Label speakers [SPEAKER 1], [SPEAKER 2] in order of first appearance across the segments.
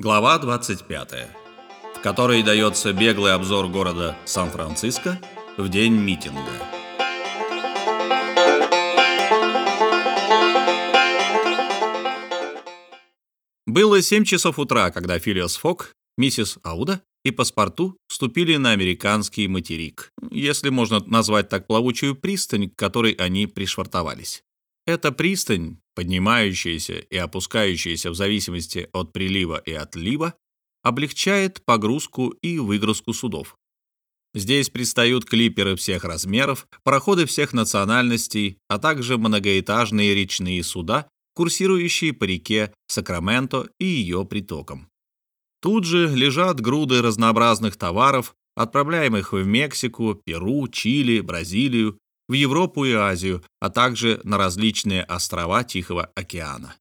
[SPEAKER 1] Глава 25, в которой дается беглый обзор города Сан-Франциско в день митинга. Было 7 часов утра, когда Филиос Фок, миссис Ауда и паспорту вступили на американский материк, если можно назвать так плавучую пристань, к которой они пришвартовались. Эта пристань, поднимающаяся и опускающаяся в зависимости от прилива и отлива, облегчает погрузку и выгрузку судов. Здесь пристают клиперы всех размеров, пароходы всех национальностей, а также многоэтажные речные суда, курсирующие по реке Сакраменто и ее притокам. Тут же лежат груды разнообразных товаров, отправляемых в Мексику, Перу, Чили, Бразилию, в Европу и Азию, а также на различные острова Тихого океана.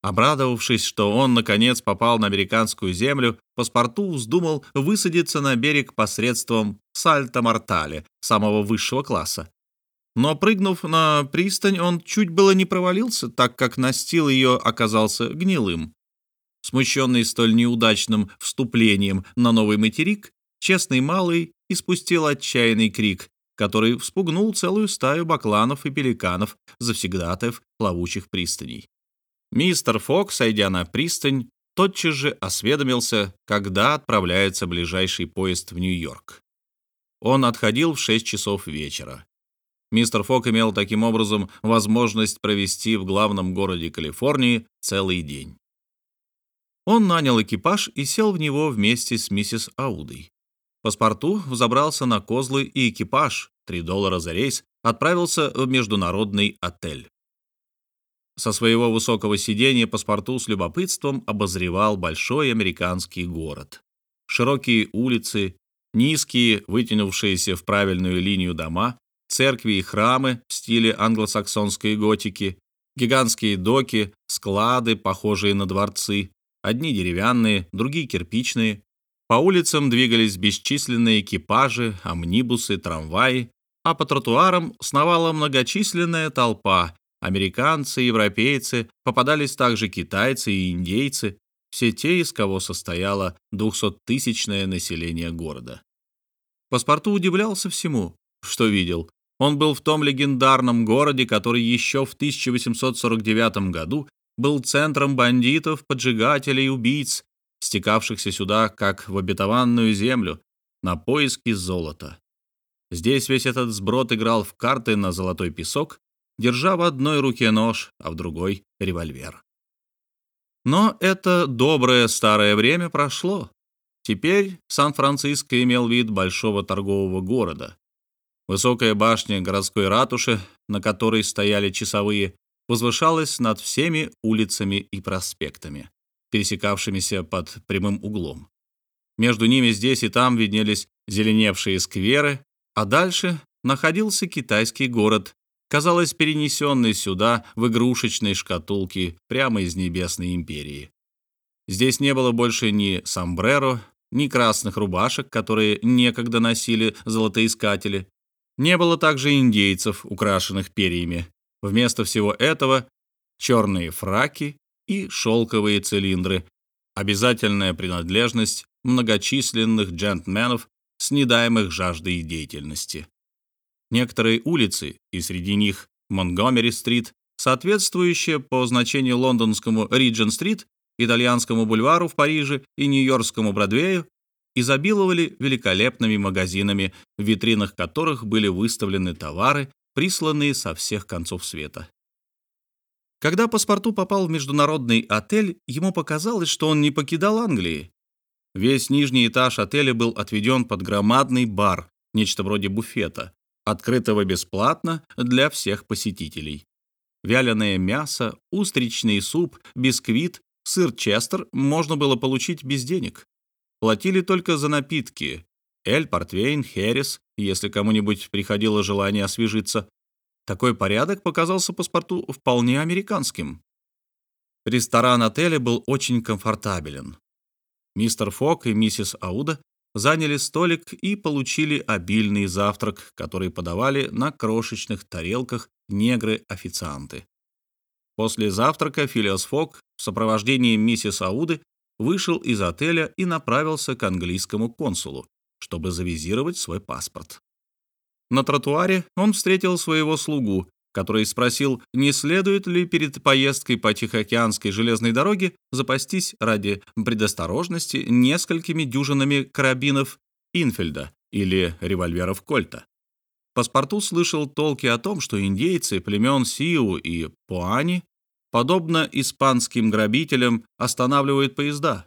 [SPEAKER 1] Обрадовавшись, что он, наконец, попал на американскую землю, паспорту вздумал высадиться на берег посредством сальто-мортале самого высшего класса. Но, прыгнув на пристань, он чуть было не провалился, так как настил ее оказался гнилым. Смущенный столь неудачным вступлением на новый материк, честный малый испустил отчаянный крик, который вспугнул целую стаю бакланов и пеликанов, завсегдатаев плавучих пристаней. Мистер Фок, сойдя на пристань, тотчас же осведомился, когда отправляется ближайший поезд в Нью-Йорк. Он отходил в 6 часов вечера. Мистер Фок имел таким образом возможность провести в главном городе Калифорнии целый день. Он нанял экипаж и сел в него вместе с миссис Аудой. Паспорту взобрался на козлы, и экипаж, 3 доллара за рейс, отправился в международный отель. Со своего высокого сидения паспорту с любопытством обозревал большой американский город. Широкие улицы, низкие, вытянувшиеся в правильную линию дома, церкви и храмы в стиле англосаксонской готики, гигантские доки, склады, похожие на дворцы, одни деревянные, другие кирпичные, по улицам двигались бесчисленные экипажи, амнибусы, трамваи, а по тротуарам сновала многочисленная толпа. Американцы, европейцы, попадались также китайцы и индейцы, все те, из кого состояло 200-тысячное население города. Паспорту удивлялся всему, что видел. Он был в том легендарном городе, который еще в 1849 году был центром бандитов, поджигателей, убийц, стекавшихся сюда, как в обетованную землю, на поиски золота. Здесь весь этот сброд играл в карты на золотой песок, держа в одной руке нож, а в другой — револьвер. Но это доброе старое время прошло. Теперь Сан-Франциско имел вид большого торгового города. Высокая башня городской ратуши, на которой стояли часовые, возвышалась над всеми улицами и проспектами пересекавшимися под прямым углом. Между ними здесь и там виднелись зеленевшие скверы, а дальше находился китайский город, казалось, перенесенный сюда в игрушечной шкатулке прямо из Небесной империи. Здесь не было больше ни сомбреро, ни красных рубашек, которые некогда носили золотоискатели. Не было также индейцев, украшенных перьями. Вместо всего этого черные фраки и шелковые цилиндры, обязательная принадлежность многочисленных джентльменов с недаемых жаждой деятельности. Некоторые улицы, и среди них Монгомери-стрит, соответствующие по значению лондонскому Риджен-стрит, итальянскому бульвару в Париже и нью-йоркскому Бродвею, изобиловали великолепными магазинами, в витринах которых были выставлены товары, присланные со всех концов света. Когда паспорту попал в международный отель, ему показалось, что он не покидал Англии. Весь нижний этаж отеля был отведен под громадный бар, нечто вроде буфета, открытого бесплатно для всех посетителей. Вяленое мясо, устричный суп, бисквит, сыр честер можно было получить без денег. Платили только за напитки. Эль, портвейн, херес, если кому-нибудь приходило желание освежиться, такой порядок показался паспорту вполне американским. Ресторан отеля был очень комфортабелен. Мистер Фок и миссис Ауда заняли столик и получили обильный завтрак, который подавали на крошечных тарелках негры-официанты. После завтрака Филиос Фок в сопровождении миссис Ауды вышел из отеля и направился к английскому консулу, чтобы завизировать свой паспорт. На тротуаре он встретил своего слугу, который спросил, не следует ли перед поездкой по Тихоокеанской железной дороге запастись ради предосторожности несколькими дюжинами карабинов Инфельда или револьверов Кольта. Паспорту слышал толки о том, что индейцы племен Сиу и Пуани, подобно испанским грабителям, останавливают поезда.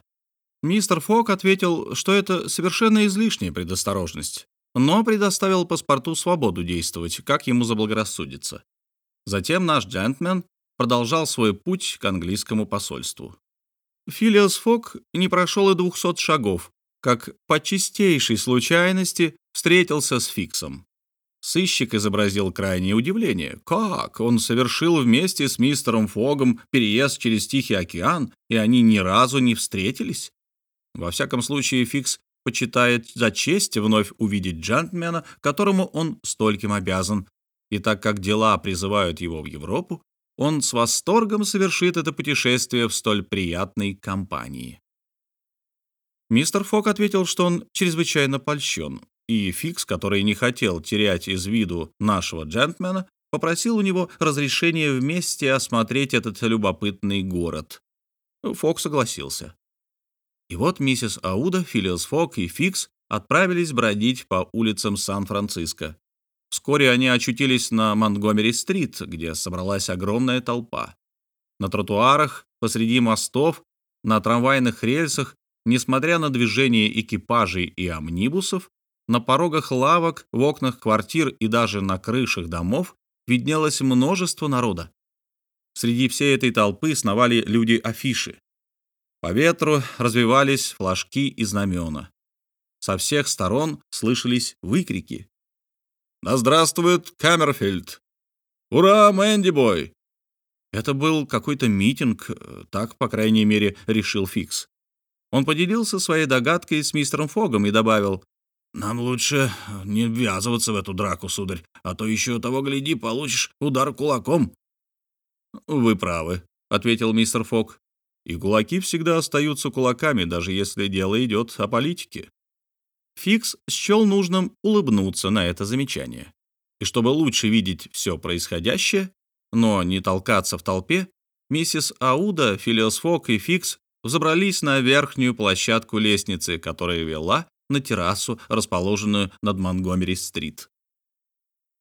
[SPEAKER 1] Мистер Фок ответил, что это совершенно излишняя предосторожность, но предоставил паспорту свободу действовать, как ему заблагорассудится. Затем наш джентльмен продолжал свой путь к английскому посольству. Филиас Фок не прошел и двухсот шагов, как по чистейшей случайности встретился с Фиксом. Сыщик изобразил крайнее удивление. Как? Он совершил вместе с мистером Фогом переезд через Тихий океан, и они ни разу не встретились? Во всяком случае, Фикс почитает за честь вновь увидеть джентльмена, которому он стольким обязан, и так как дела призывают его в Европу, он с восторгом совершит это путешествие в столь приятной компании. Мистер Фок ответил, что он чрезвычайно польщен, и Фикс, который не хотел терять из виду нашего джентльмена, попросил у него разрешения вместе осмотреть этот любопытный город. Фок согласился. И вот миссис Ауда, Филиас Фок и Фикс отправились бродить по улицам Сан-Франциско. Вскоре они очутились на Монтгомери-стрит, где собралась огромная толпа. На тротуарах, посреди мостов, на трамвайных рельсах, несмотря на движение экипажей и амнибусов, на порогах лавок, в окнах квартир и даже на крышах домов виднелось множество народа. Среди всей этой толпы сновали люди-афиши. По ветру развивались флажки и знамена. Со всех сторон слышались выкрики. «Да здравствует Камерфильд! Ура, Мэнди Бой!» Это был какой-то митинг, так, по крайней мере, решил Фикс. Он поделился своей догадкой с мистером Фогом и добавил, «Нам лучше не ввязываться в эту драку, сударь, а то еще того, гляди, получишь удар кулаком». «Вы правы», — ответил мистер Фог. И кулаки всегда остаются кулаками, даже если дело идет о политике. Фикс счел нужным улыбнуться на это замечание. И чтобы лучше видеть все происходящее, но не толкаться в толпе, миссис Ауда, Филиос Фок и Фикс взобрались на верхнюю площадку лестницы, которая вела на террасу, расположенную над Монгомери-стрит.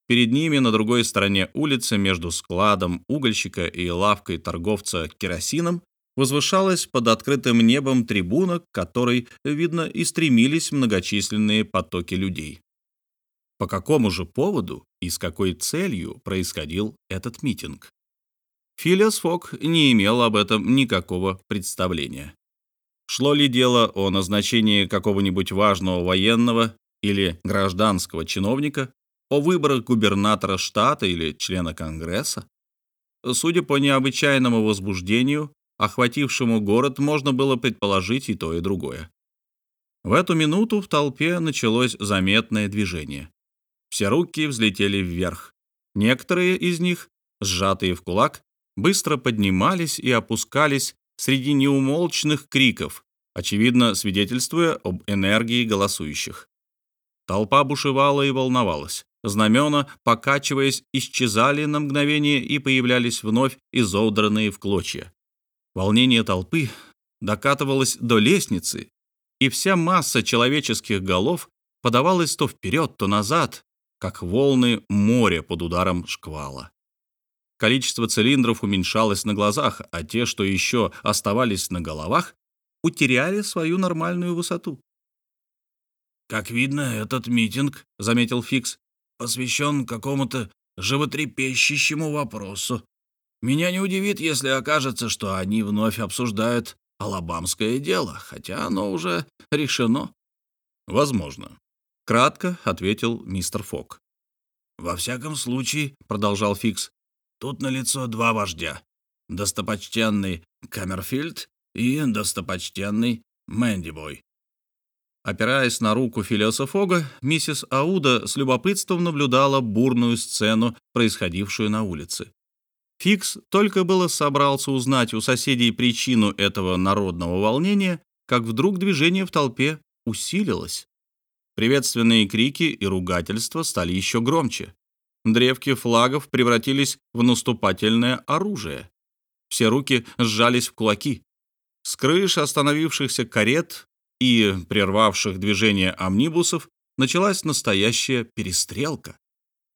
[SPEAKER 1] Перед ними на другой стороне улицы между складом угольщика и лавкой торговца керосином возвышалась под открытым небом трибуна, к которой, видно, и стремились многочисленные потоки людей. По какому же поводу и с какой целью происходил этот митинг? Филиас Фок не имел об этом никакого представления. Шло ли дело о назначении какого-нибудь важного военного или гражданского чиновника, о выборах губернатора штата или члена Конгресса? Судя по необычайному возбуждению, охватившему город, можно было предположить и то, и другое. В эту минуту в толпе началось заметное движение. Все руки взлетели вверх. Некоторые из них, сжатые в кулак, быстро поднимались и опускались среди неумолчных криков, очевидно свидетельствуя об энергии голосующих. Толпа бушевала и волновалась. Знамена, покачиваясь, исчезали на мгновение и появлялись вновь изодранные в клочья. Волнение толпы докатывалось до лестницы, и вся масса человеческих голов подавалась то вперед, то назад, как волны моря под ударом шквала. Количество цилиндров уменьшалось на глазах, а те, что еще оставались на головах, утеряли свою нормальную высоту. «Как видно, этот митинг, — заметил Фикс, — посвящен какому-то животрепещущему вопросу. Меня не удивит, если окажется, что они вновь обсуждают алабамское дело, хотя оно уже решено. Возможно. Кратко ответил мистер Фок. Во всяком случае, продолжал Фикс, тут налицо два вождя. Достопочтенный Камерфильд и достопочтенный Мэндибой. Опираясь на руку Филиоса Фога, миссис Ауда с любопытством наблюдала бурную сцену, происходившую на улице. Фикс только было собрался узнать у соседей причину этого народного волнения, как вдруг движение в толпе усилилось. Приветственные крики и ругательства стали еще громче. Древки флагов превратились в наступательное оружие. Все руки сжались в кулаки. С крыш остановившихся карет и прервавших движение амнибусов началась настоящая перестрелка.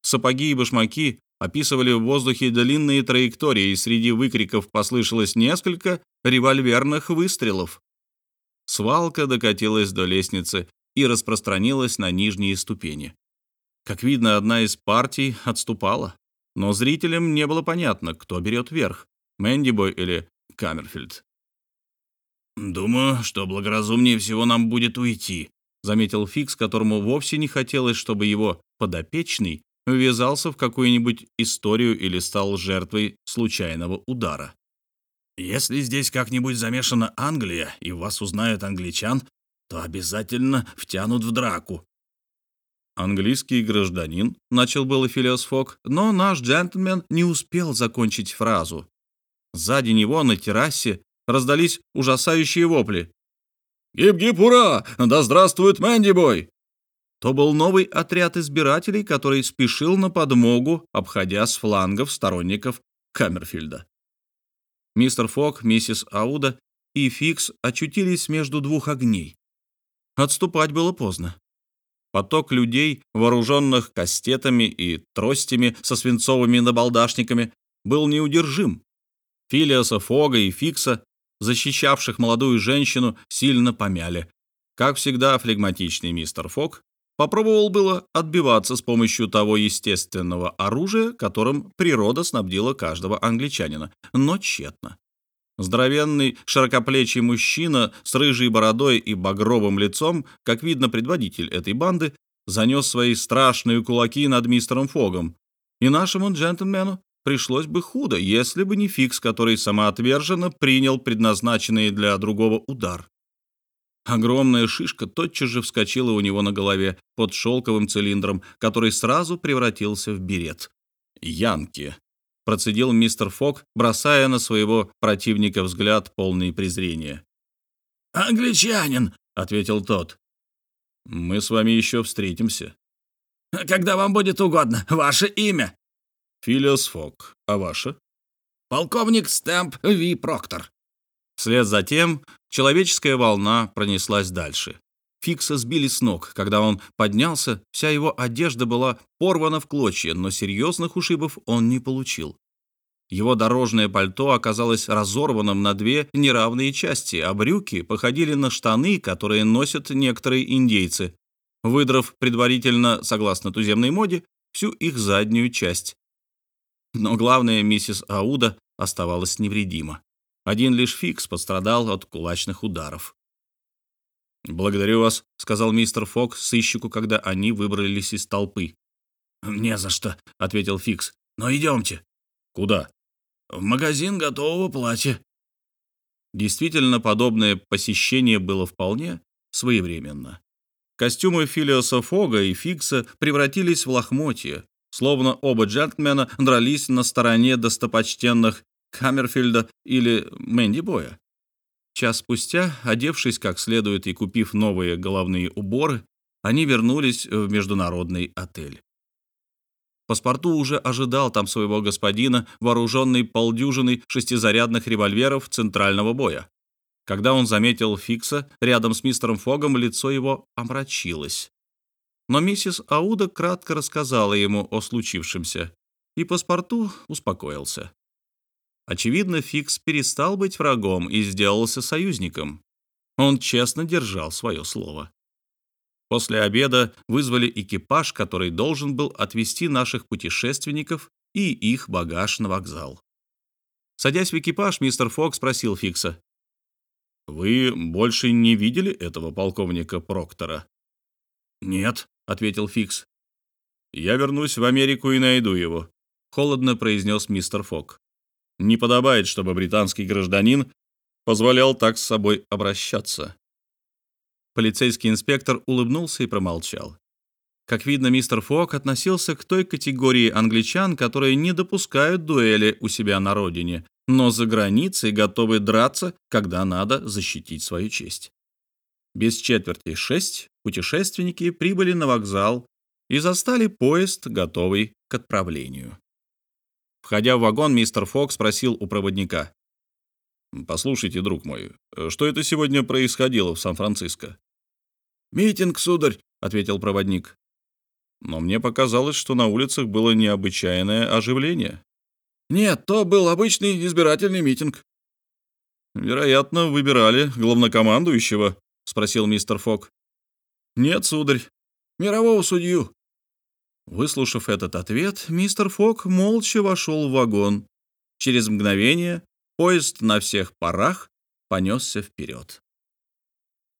[SPEAKER 1] Сапоги и башмаки описывали в воздухе длинные траектории, и среди выкриков послышалось несколько револьверных выстрелов. Свалка докатилась до лестницы и распространилась на нижние ступени. Как видно, одна из партий отступала, но зрителям не было понятно, кто берет верх — Мэндибой или Камерфильд. «Думаю, что благоразумнее всего нам будет уйти», — заметил Фикс, которому вовсе не хотелось, чтобы его подопечный ввязался в какую-нибудь историю или стал жертвой случайного удара. «Если здесь как-нибудь замешана Англия, и вас узнают англичан, то обязательно втянут в драку». Английский гражданин, начал было Филиос Фок, но наш джентльмен не успел закончить фразу. Сзади него на террасе раздались ужасающие вопли. «Гип-гип, ура! Да здравствует Мэнди-бой!» То был новый отряд избирателей, который спешил на подмогу, обходя с флангов сторонников Каммерфильда. Мистер Фок, миссис Ауда и Фикс очутились между двух огней. Отступать было поздно. Поток людей, вооруженных кастетами и тростями со свинцовыми набалдашниками, был неудержим. Филиаса, Фога и Фикса, защищавших молодую женщину, сильно помяли. Как всегда, флегматичный мистер Фог попробовал было отбиваться с помощью того естественного оружия, которым природа снабдила каждого англичанина, но тщетно. Здоровенный, широкоплечий мужчина с рыжей бородой и багровым лицом, как видно, предводитель этой банды, занес свои страшные кулаки над мистером Фогом. И нашему джентльмену пришлось бы худо, если бы не Фикс, который самоотверженно принял предназначенный для другого удар. Огромная шишка тотчас же вскочила у него на голове под шелковым цилиндром, который сразу превратился в берет. Янки процедил мистер Фок, бросая на своего противника взгляд полный презрения. «Англичанин», — ответил тот. «Мы с вами еще встретимся». «Когда вам будет угодно. Ваше имя?» «Филиос Фок. А ваше?» «Полковник Стэмп Ви Проктор». Вслед за тем человеческая волна пронеслась дальше. Фикса сбили с ног. Когда он поднялся, вся его одежда была порвана в клочья, но серьезных ушибов он не получил. Его дорожное пальто оказалось разорванным на две неравные части, а брюки походили на штаны, которые носят некоторые индейцы, выдрав предварительно, согласно туземной моде, всю их заднюю часть. Но главное, миссис Ауда оставалась невредима. Один лишь Фикс пострадал от кулачных ударов. «Благодарю вас», — сказал мистер Фок сыщику, когда они выбрались из толпы. «Не за что», — ответил Фикс. «Но идемте». «Куда?» «В магазин готового платья». Действительно, подобное посещение было вполне своевременно. Костюмы Филиоса Фога и Фикса превратились в лохмотья, словно оба джентльмена дрались на стороне достопочтенных Каммерфильда или Мэнди Боя. Час спустя, одевшись как следует и купив новые головные уборы, они вернулись в международный отель. Паспорту уже ожидал там своего господина, вооруженный полдюжиной шестизарядных револьверов центрального боя. Когда он заметил Фикса рядом с мистером Фогом, лицо его омрачилось. Но миссис Ауда кратко рассказала ему о случившемся, и паспорту успокоился. Очевидно, Фикс перестал быть врагом и сделался союзником. Он честно держал свое слово. После обеда вызвали экипаж, который должен был отвезти наших путешественников и их багаж на вокзал. Садясь в экипаж, мистер Фокс спросил Фикса. «Вы больше не видели этого полковника Проктора?» «Нет», — ответил Фикс. «Я вернусь в Америку и найду его», — холодно произнес мистер Фок. Не подобает, чтобы британский гражданин позволял так с собой обращаться. Полицейский инспектор улыбнулся и промолчал. Как видно, мистер Фок относился к той категории англичан, которые не допускают дуэли у себя на родине, но за границей готовы драться, когда надо защитить свою честь. Без четверти шесть путешественники прибыли на вокзал и застали поезд, готовый к отправлению. Входя в вагон, мистер Фок спросил у проводника. «Послушайте, друг мой, что это сегодня происходило в Сан-Франциско?»
[SPEAKER 2] «Митинг, сударь», — ответил проводник.
[SPEAKER 1] «Но мне показалось, что на улицах было необычайное оживление».
[SPEAKER 2] «Нет, то был обычный избирательный митинг».
[SPEAKER 1] «Вероятно, выбирали главнокомандующего?» — спросил мистер Фок.
[SPEAKER 2] «Нет, сударь, мирового судью».
[SPEAKER 1] Выслушав этот ответ, мистер Фок молча вошел в вагон. Через мгновение поезд на всех парах понесся вперед.